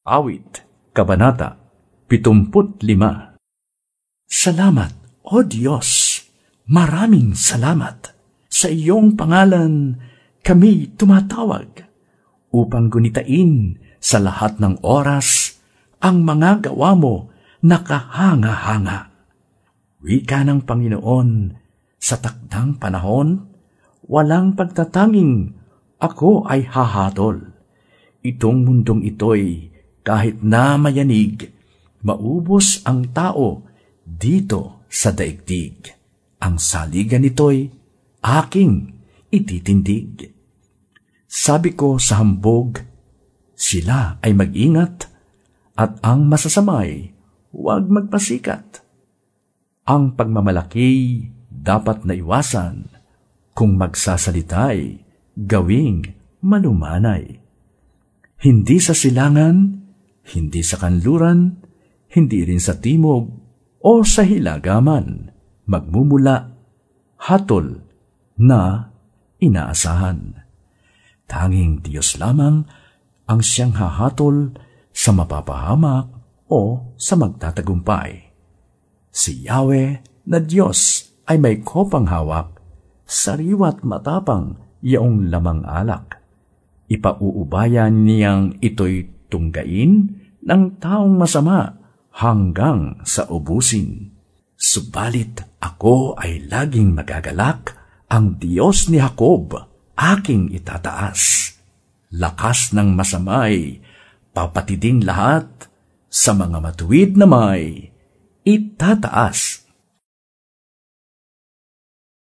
Awit, Kabanata, 75 Salamat, O Diyos, maraming salamat. Sa iyong pangalan kami tumatawag upang gunitain sa lahat ng oras ang mga gawa mo nakahanga-hanga. Wika ng Panginoon, sa takdang panahon, walang pagtatanging ako ay hahatol. Itong mundong ito'y kahit na mayanig, maubos ang tao dito sa daigdig. Ang saligan nito'y aking ititindig. Sabi ko sa hambog, sila ay mag-ingat at ang masasamay huwag magpasikat. Ang pagmamalaki dapat na iwasan kung magsasalitay gawing malumanay. Hindi sa silangan, hindi sa kanluran, hindi rin sa timog o sa hilagaman, magmumula, hatol na inaasahan. Tanging Diyos lamang ang siyang hahatol sa mapapahamak o sa magtatagumpay. Si Yahweh na Diyos ay may kopang hawak, sariwat matapang yaong lamang alak ipauubayan niyang ito'y tunggain ng taong masama hanggang sa ubusin. Subalit ako ay laging magagalak, ang Diyos ni Jacob aking itataas. Lakas ng masamay, papatiding lahat, sa mga matuwid na may, itataas